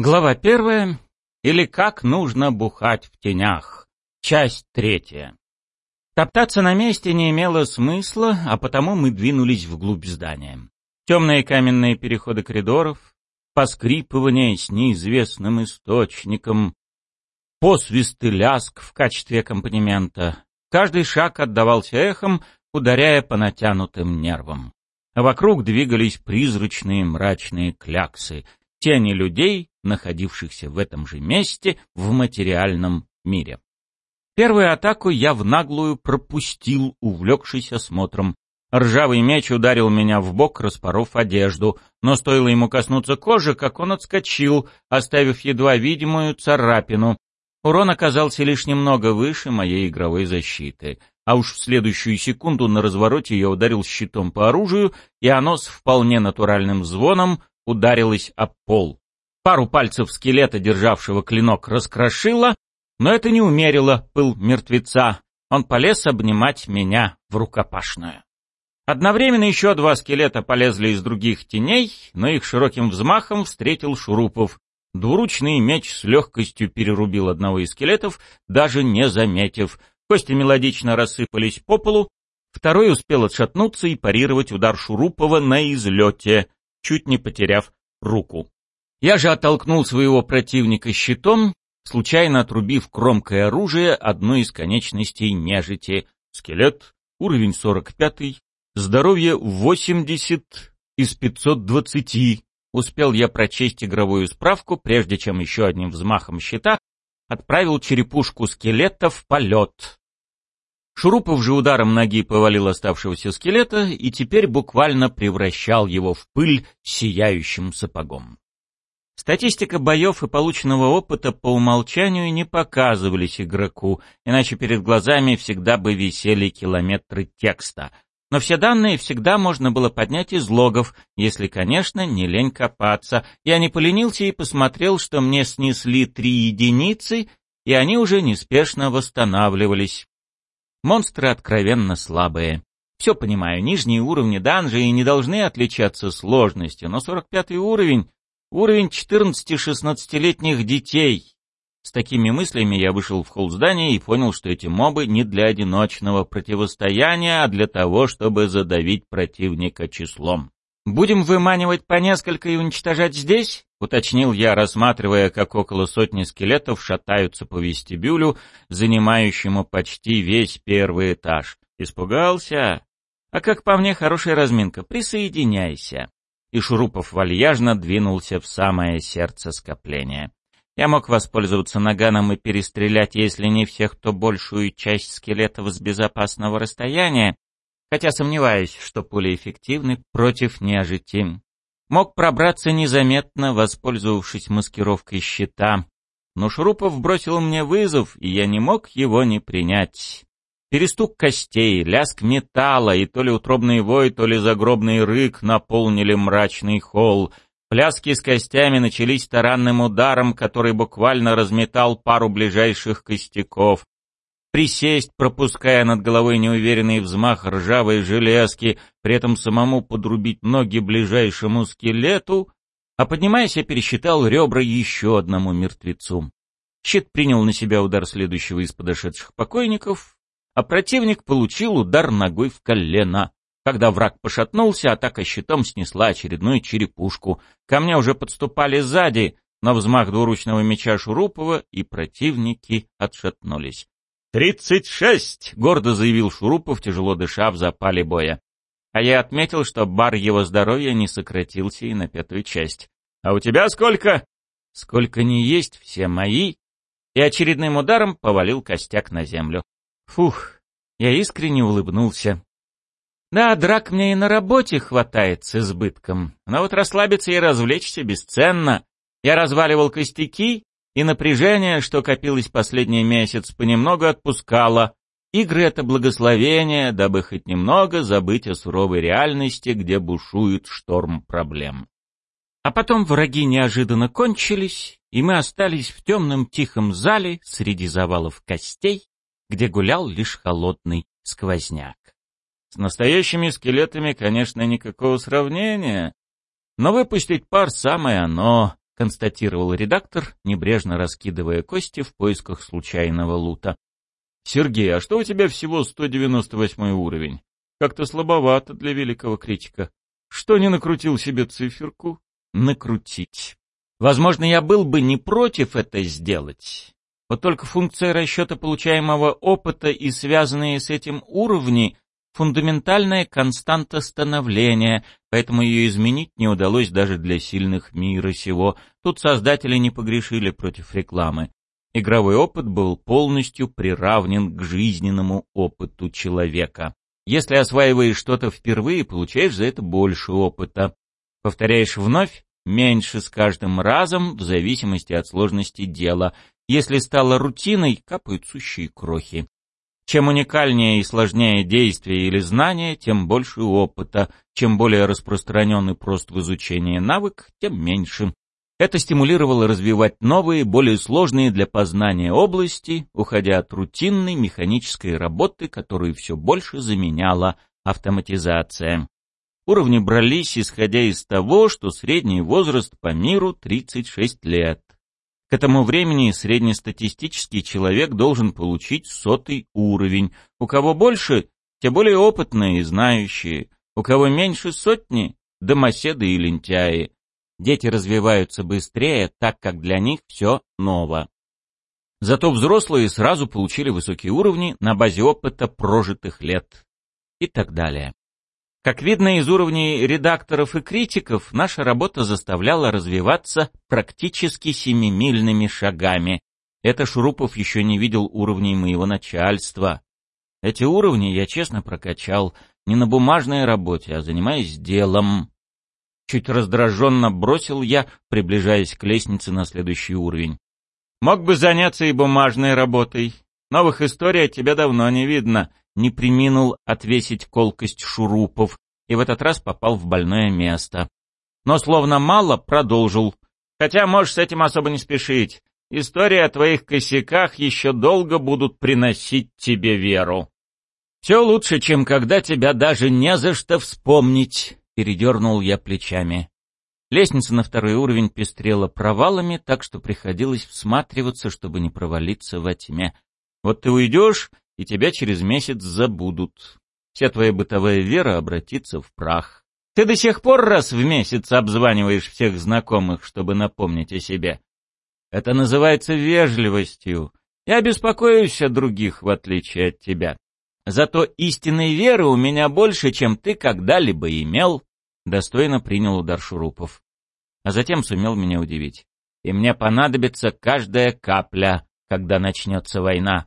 Глава первая. Или как нужно бухать в тенях. Часть третья. Топтаться на месте не имело смысла, а потому мы двинулись вглубь здания. Темные каменные переходы коридоров, поскрипывание с неизвестным источником, посвист и ляск в качестве аккомпанемента. Каждый шаг отдавался эхом, ударяя по натянутым нервам. А вокруг двигались призрачные мрачные кляксы, тени людей, находившихся в этом же месте в материальном мире. Первую атаку я в наглую пропустил, увлекшись осмотром. Ржавый меч ударил меня в бок, распоров одежду, но стоило ему коснуться кожи, как он отскочил, оставив едва видимую царапину. Урон оказался лишь немного выше моей игровой защиты, а уж в следующую секунду на развороте я ударил щитом по оружию, и оно с вполне натуральным звоном ударилось об пол. Пару пальцев скелета, державшего клинок, раскрошило, но это не умерило пыл мертвеца. Он полез обнимать меня в рукопашную. Одновременно еще два скелета полезли из других теней, но их широким взмахом встретил Шурупов. Двуручный меч с легкостью перерубил одного из скелетов, даже не заметив. Кости мелодично рассыпались по полу, второй успел отшатнуться и парировать удар Шурупова на излете, чуть не потеряв руку. Я же оттолкнул своего противника щитом, случайно отрубив кромкой оружия одну из конечностей нежити. Скелет, уровень 45, здоровье 80 из 520. Успел я прочесть игровую справку, прежде чем еще одним взмахом щита отправил черепушку скелета в полет. Шурупов же ударом ноги повалил оставшегося скелета и теперь буквально превращал его в пыль сияющим сапогом. Статистика боев и полученного опыта по умолчанию не показывались игроку, иначе перед глазами всегда бы висели километры текста. Но все данные всегда можно было поднять из логов, если, конечно, не лень копаться. Я не поленился и посмотрел, что мне снесли три единицы, и они уже неспешно восстанавливались. Монстры откровенно слабые. Все понимаю, нижние уровни данжей не должны отличаться сложностью, но 45 уровень — уровень 14-16-летних детей. С такими мыслями я вышел в холл здания и понял, что эти мобы не для одиночного противостояния, а для того, чтобы задавить противника числом. «Будем выманивать по несколько и уничтожать здесь?» — уточнил я, рассматривая, как около сотни скелетов шатаются по вестибюлю, занимающему почти весь первый этаж. «Испугался?» «А как по мне, хорошая разминка. Присоединяйся». И Шурупов вальяжно двинулся в самое сердце скопления. Я мог воспользоваться наганом и перестрелять, если не всех, то большую часть скелетов с безопасного расстояния, хотя сомневаюсь, что пули эффективны против неожитим. Мог пробраться незаметно, воспользовавшись маскировкой щита, но Шурупов бросил мне вызов, и я не мог его не принять. Перестук костей, лязг металла и то ли утробный вой, то ли загробный рык наполнили мрачный холл. Пляски с костями начались таранным ударом, который буквально разметал пару ближайших костяков присесть, пропуская над головой неуверенный взмах ржавой железки, при этом самому подрубить ноги ближайшему скелету, а поднимаясь, я пересчитал ребра еще одному мертвецу. Щит принял на себя удар следующего из подошедших покойников, а противник получил удар ногой в колено. Когда враг пошатнулся, атака щитом снесла очередную черепушку. Ко мне уже подступали сзади, но взмах двуручного меча Шурупова, и противники отшатнулись. «Тридцать шесть!» — гордо заявил Шурупов, тяжело дыша в запале боя. А я отметил, что бар его здоровья не сократился и на пятую часть. «А у тебя сколько?» «Сколько не есть, все мои!» И очередным ударом повалил костяк на землю. Фух, я искренне улыбнулся. Да, драк мне и на работе хватает с избытком, но вот расслабиться и развлечься бесценно. Я разваливал костяки, и напряжение, что копилось последний месяц, понемногу отпускало. Игры — это благословение, дабы хоть немного забыть о суровой реальности, где бушует шторм проблем. А потом враги неожиданно кончились, и мы остались в темном тихом зале среди завалов костей, где гулял лишь холодный сквозняк. С настоящими скелетами, конечно, никакого сравнения, но выпустить пар самое оно, констатировал редактор, небрежно раскидывая кости в поисках случайного лута. «Сергей, а что у тебя всего 198 уровень? Как-то слабовато для великого критика. Что не накрутил себе циферку? Накрутить. Возможно, я был бы не против это сделать. Вот только функция расчета получаемого опыта и связанные с этим уровни — фундаментальная константа становления, поэтому ее изменить не удалось даже для сильных мира сего. Тут создатели не погрешили против рекламы. Игровой опыт был полностью приравнен к жизненному опыту человека. Если осваиваешь что-то впервые, получаешь за это больше опыта. Повторяешь вновь, меньше с каждым разом, в зависимости от сложности дела. Если стало рутиной, капают сущие крохи. Чем уникальнее и сложнее действие или знание, тем больше опыта. Чем более распространенный прост в изучении навык, тем меньше. Это стимулировало развивать новые, более сложные для познания области, уходя от рутинной механической работы, которую все больше заменяла автоматизация. Уровни брались, исходя из того, что средний возраст по миру 36 лет. К этому времени среднестатистический человек должен получить сотый уровень. У кого больше, те более опытные и знающие. У кого меньше сотни – домоседы и лентяи. Дети развиваются быстрее, так как для них все ново. Зато взрослые сразу получили высокие уровни на базе опыта прожитых лет. И так далее. Как видно из уровней редакторов и критиков, наша работа заставляла развиваться практически семимильными шагами. Это Шурупов еще не видел уровней моего начальства. Эти уровни я честно прокачал не на бумажной работе, а занимаясь делом. Чуть раздраженно бросил я, приближаясь к лестнице на следующий уровень. Мог бы заняться и бумажной работой. Новых историй от тебя давно не видно. Не приминул отвесить колкость шурупов и в этот раз попал в больное место. Но словно мало продолжил. Хотя можешь с этим особо не спешить. Истории о твоих косяках еще долго будут приносить тебе веру. Все лучше, чем когда тебя даже не за что вспомнить. Передернул я плечами. Лестница на второй уровень пестрела провалами, так что приходилось всматриваться, чтобы не провалиться во тьме. Вот ты уйдешь, и тебя через месяц забудут. Вся твоя бытовая вера обратится в прах. Ты до сих пор раз в месяц обзваниваешь всех знакомых, чтобы напомнить о себе. Это называется вежливостью. Я беспокоюсь о других, в отличие от тебя. Зато истинной веры у меня больше, чем ты когда-либо имел достойно принял удар шурупов. А затем сумел меня удивить. И мне понадобится каждая капля, когда начнется война.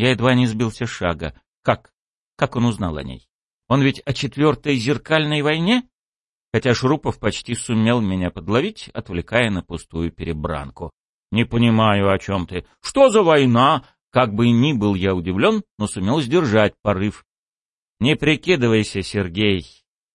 Я едва не сбился шага. Как? Как он узнал о ней? Он ведь о четвертой зеркальной войне? Хотя Шурупов почти сумел меня подловить, отвлекая на пустую перебранку. «Не понимаю, о чем ты. Что за война?» Как бы ни был я удивлен, но сумел сдержать порыв. «Не прикидывайся, Сергей.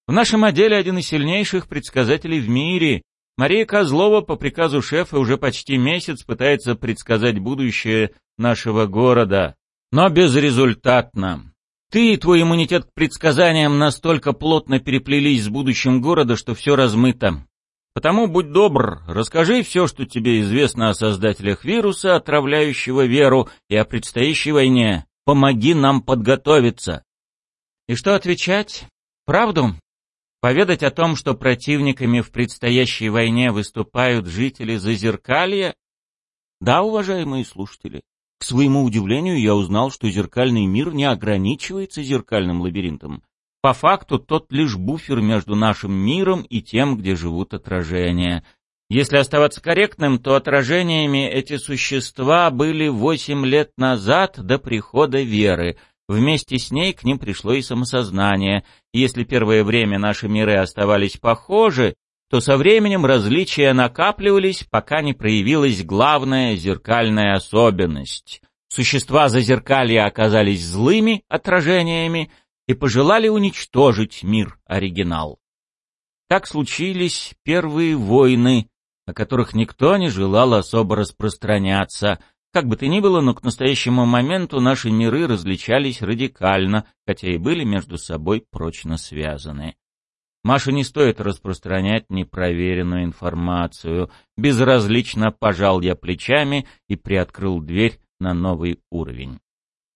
В нашем отделе один из сильнейших предсказателей в мире. Мария Козлова по приказу шефа уже почти месяц пытается предсказать будущее нашего города, но безрезультатно. Ты и твой иммунитет к предсказаниям настолько плотно переплелись с будущим города, что все размыто. Потому будь добр, расскажи все, что тебе известно о создателях вируса, отравляющего веру, и о предстоящей войне. Помоги нам подготовиться. И что отвечать? Правду? Поведать о том, что противниками в предстоящей войне выступают жители Зазеркалья? Да, уважаемые слушатели, к своему удивлению я узнал, что зеркальный мир не ограничивается зеркальным лабиринтом. По факту тот лишь буфер между нашим миром и тем, где живут отражения. Если оставаться корректным, то отражениями эти существа были восемь лет назад до прихода веры — Вместе с ней к ним пришло и самосознание, и если первое время наши миры оставались похожи, то со временем различия накапливались, пока не проявилась главная зеркальная особенность. Существа зазеркалья оказались злыми отражениями и пожелали уничтожить мир-оригинал. Так случились первые войны, о которых никто не желал особо распространяться — как бы то ни было, но к настоящему моменту наши миры различались радикально, хотя и были между собой прочно связаны. Маше не стоит распространять непроверенную информацию. Безразлично пожал я плечами и приоткрыл дверь на новый уровень.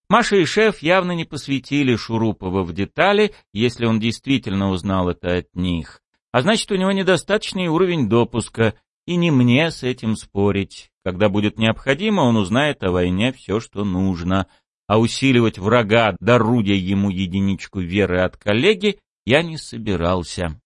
Маша и шеф явно не посвятили Шурупова в детали, если он действительно узнал это от них. А значит, у него недостаточный уровень допуска, и не мне с этим спорить. Когда будет необходимо, он узнает о войне все, что нужно. А усиливать врага, даруя ему единичку веры от коллеги, я не собирался.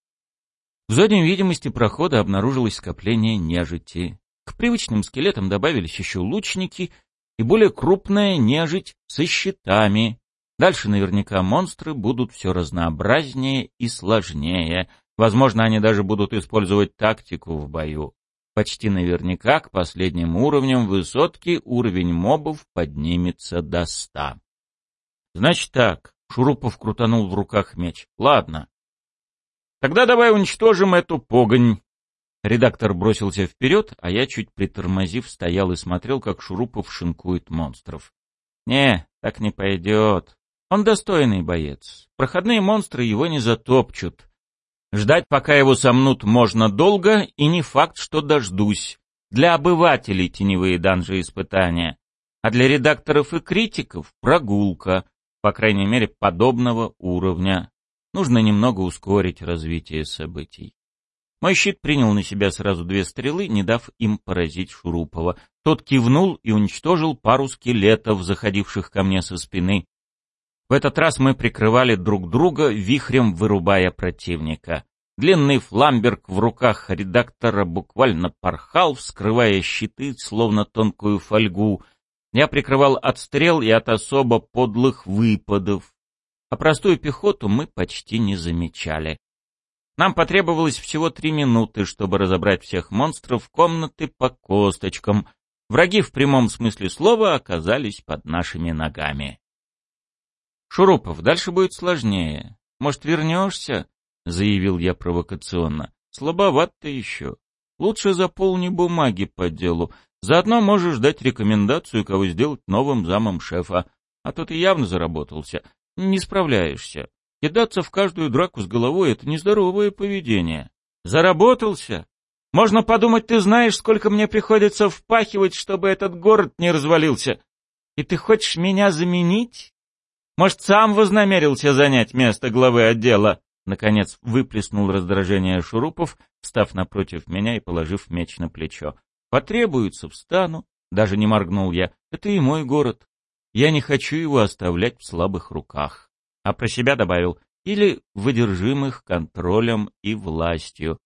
В зоне видимости прохода обнаружилось скопление нежити. К привычным скелетам добавились еще лучники и более крупная нежить со щитами. Дальше наверняка монстры будут все разнообразнее и сложнее. Возможно, они даже будут использовать тактику в бою. Почти наверняка к последним уровням высотки уровень мобов поднимется до ста. Значит так, Шурупов крутанул в руках меч. Ладно. Тогда давай уничтожим эту погонь. Редактор бросился вперед, а я, чуть притормозив, стоял и смотрел, как Шурупов шинкует монстров. Не, так не пойдет. Он достойный боец. Проходные монстры его не затопчут. Ждать, пока его сомнут, можно долго, и не факт, что дождусь. Для обывателей теневые данжи испытания, а для редакторов и критиков — прогулка, по крайней мере, подобного уровня. Нужно немного ускорить развитие событий. Мой щит принял на себя сразу две стрелы, не дав им поразить Шурупова. Тот кивнул и уничтожил пару скелетов, заходивших ко мне со спины. В этот раз мы прикрывали друг друга, вихрем вырубая противника. Длинный фламберг в руках редактора буквально порхал, вскрывая щиты, словно тонкую фольгу. Я прикрывал от стрел и от особо подлых выпадов. А простую пехоту мы почти не замечали. Нам потребовалось всего три минуты, чтобы разобрать всех монстров комнаты по косточкам. Враги в прямом смысле слова оказались под нашими ногами. «Шурупов, дальше будет сложнее. Может, вернешься?» — заявил я провокационно. «Слабоват ты еще. Лучше заполни бумаги по делу. Заодно можешь дать рекомендацию, кого сделать новым замом шефа. А то ты явно заработался. Не справляешься. Кидаться в каждую драку с головой — это нездоровое поведение. Заработался? Можно подумать, ты знаешь, сколько мне приходится впахивать, чтобы этот город не развалился. И ты хочешь меня заменить? Может, сам вознамерился занять место главы отдела? Наконец выплеснул раздражение Шурупов, встав напротив меня и положив меч на плечо. Потребуется, встану. Даже не моргнул я. Это и мой город. Я не хочу его оставлять в слабых руках а про себя добавил «или выдержимых контролем и властью».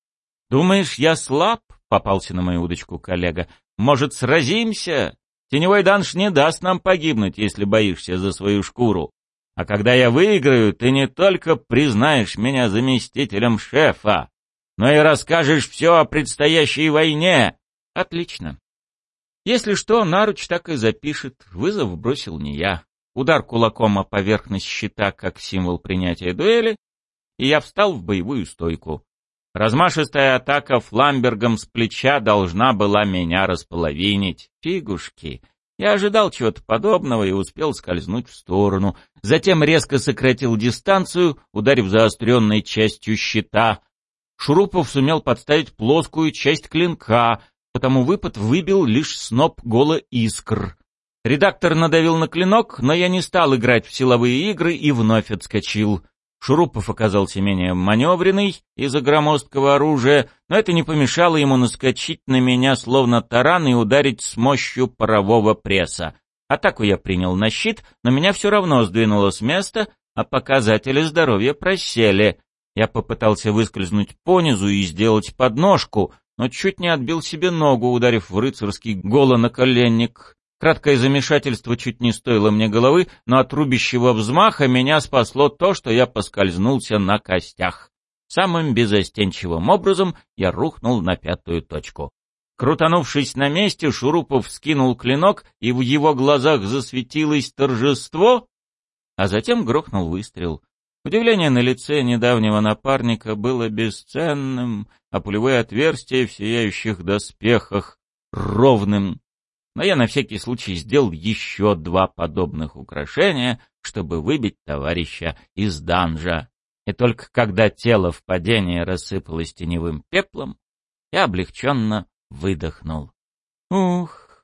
«Думаешь, я слаб?» — попался на мою удочку коллега. «Может, сразимся? Теневой данж не даст нам погибнуть, если боишься за свою шкуру. А когда я выиграю, ты не только признаешь меня заместителем шефа, но и расскажешь все о предстоящей войне». «Отлично. Если что, Наруч так и запишет. Вызов бросил не я удар кулаком о поверхность щита как символ принятия дуэли, и я встал в боевую стойку. Размашистая атака фламбергом с плеча должна была меня располовинить. Фигушки. Я ожидал чего-то подобного и успел скользнуть в сторону. Затем резко сократил дистанцию, ударив заостренной частью щита. Шурупов сумел подставить плоскую часть клинка, потому выпад выбил лишь сноп голо искр. Редактор надавил на клинок, но я не стал играть в силовые игры и вновь отскочил. Шурупов оказался менее маневренный из-за громоздкого оружия, но это не помешало ему наскочить на меня словно таран и ударить с мощью парового пресса. Атаку я принял на щит, но меня все равно сдвинуло с места, а показатели здоровья просели. Я попытался выскользнуть понизу и сделать подножку, но чуть не отбил себе ногу, ударив в рыцарский голонаколенник. Краткое замешательство чуть не стоило мне головы, но от рубящего взмаха меня спасло то, что я поскользнулся на костях. Самым безостенчивым образом я рухнул на пятую точку. Крутанувшись на месте, Шурупов скинул клинок, и в его глазах засветилось торжество, а затем грохнул выстрел. Удивление на лице недавнего напарника было бесценным, а пулевые отверстия в сияющих доспехах — ровным но я на всякий случай сделал еще два подобных украшения, чтобы выбить товарища из данжа. И только когда тело в падении рассыпалось теневым пеплом, я облегченно выдохнул. Ух,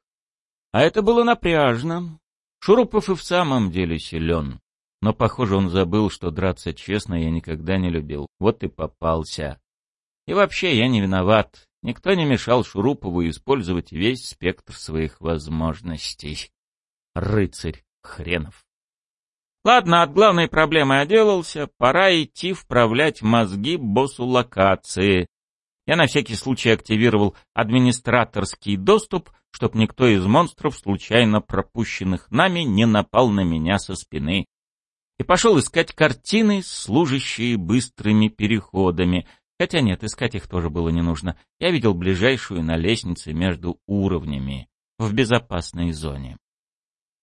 а это было напряжно. Шурупов и в самом деле силен. Но, похоже, он забыл, что драться честно я никогда не любил. Вот и попался. И вообще я не виноват. Никто не мешал Шурупову использовать весь спектр своих возможностей. Рыцарь хренов. Ладно, от главной проблемы отделался, пора идти вправлять мозги боссу локации. Я на всякий случай активировал администраторский доступ, чтоб никто из монстров, случайно пропущенных нами, не напал на меня со спины. И пошел искать картины, служащие быстрыми переходами. Хотя нет, искать их тоже было не нужно. Я видел ближайшую на лестнице между уровнями, в безопасной зоне.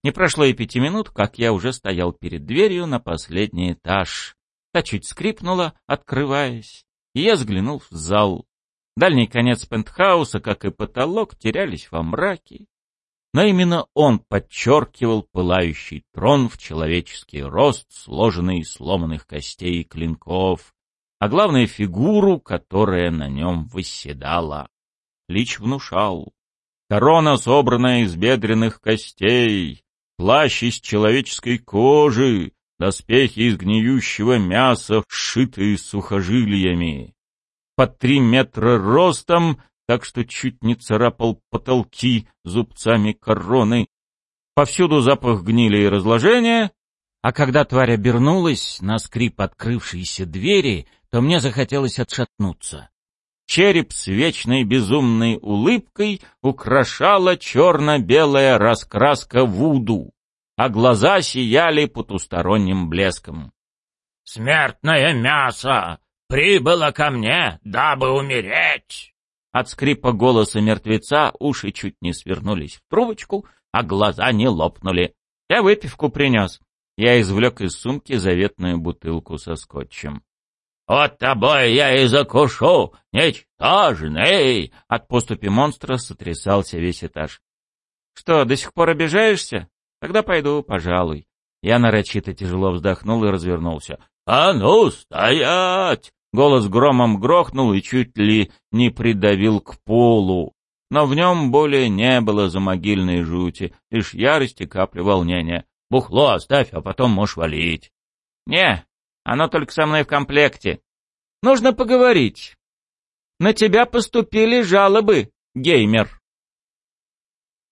Не прошло и пяти минут, как я уже стоял перед дверью на последний этаж. Та чуть скрипнула, открываясь, и я взглянул в зал. Дальний конец пентхауса, как и потолок, терялись во мраке. Но именно он подчеркивал пылающий трон в человеческий рост, сложенный из сломанных костей и клинков, а главное — фигуру, которая на нем восседала. Лич внушал. Корона, собранная из бедренных костей, плащ из человеческой кожи, доспехи из гниющего мяса, сшитые сухожилиями под три метра ростом, так что чуть не царапал потолки зубцами короны. Повсюду запах гнили и разложения, а когда тварь обернулась на скрип открывшейся двери, то мне захотелось отшатнуться. Череп с вечной безумной улыбкой украшала черно-белая раскраска вуду, а глаза сияли потусторонним блеском. «Смертное мясо! прибыла ко мне, дабы умереть!» От скрипа голоса мертвеца уши чуть не свернулись в трубочку, а глаза не лопнули. Я выпивку принес. Я извлек из сумки заветную бутылку со скотчем. «От тобой я и закушу, ничтожный!» От поступи монстра сотрясался весь этаж. «Что, до сих пор обижаешься? Тогда пойду, пожалуй». Я нарочито тяжело вздохнул и развернулся. «А ну, стоять!» Голос громом грохнул и чуть ли не придавил к полу. Но в нем более не было замогильной жути, лишь ярости капли волнения. «Бухло оставь, а потом можешь валить». «Не, оно только со мной в комплекте. Нужно поговорить. На тебя поступили жалобы, геймер».